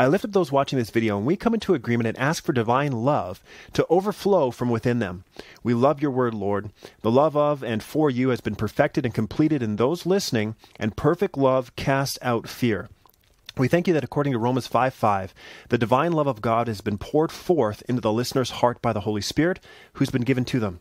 I lift up those watching this video and we come into agreement and ask for divine love to overflow from within them. We love your word, Lord. The love of and for you has been perfected and completed in those listening, and perfect love casts out fear. We thank you that according to Romans 5 5, the divine love of God has been poured forth into the listener's heart by the Holy Spirit, who's been given to them.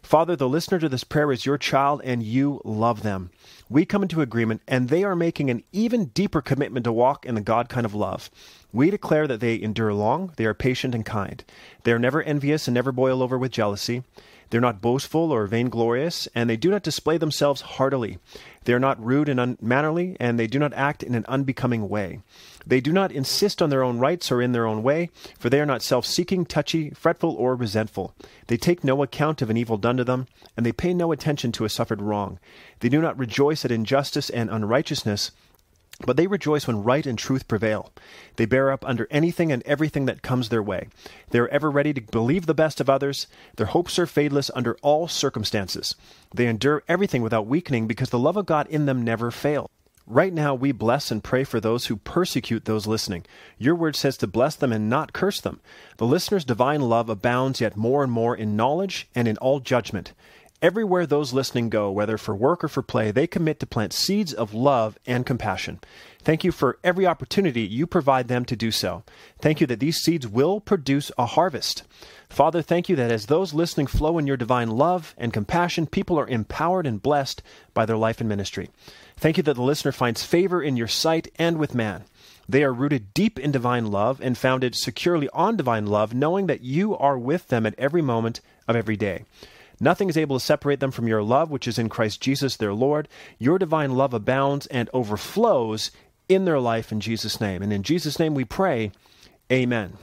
Father, the listener to this prayer is your child, and you love them. We come into agreement, and they are making an even deeper commitment to walk in the God kind of love. We declare that they endure long, they are patient and kind. They are never envious and never boil over with jealousy. They're not boastful or vainglorious, and they do not display themselves heartily. They are not rude and unmannerly, and they do not act in an unbecoming way. They do not insist on their own rights or in their own way, for they are not self seeking, touchy, fretful, or resentful. They take no account of an evil done to them, and they pay no attention to a suffered wrong. They do not rejoice at injustice and unrighteousness but they rejoice when right and truth prevail. They bear up under anything and everything that comes their way. They are ever ready to believe the best of others. Their hopes are fadeless under all circumstances. They endure everything without weakening because the love of God in them never fails. Right now, we bless and pray for those who persecute those listening. Your word says to bless them and not curse them. The listener's divine love abounds yet more and more in knowledge and in all judgment. Everywhere those listening go, whether for work or for play, they commit to plant seeds of love and compassion. Thank you for every opportunity you provide them to do so. Thank you that these seeds will produce a harvest. Father, thank you that as those listening flow in your divine love and compassion, people are empowered and blessed by their life and ministry. Thank you that the listener finds favor in your sight and with man. They are rooted deep in divine love and founded securely on divine love, knowing that you are with them at every moment of every day. Nothing is able to separate them from your love, which is in Christ Jesus their Lord. Your divine love abounds and overflows in their life in Jesus' name. And in Jesus' name we pray, Amen.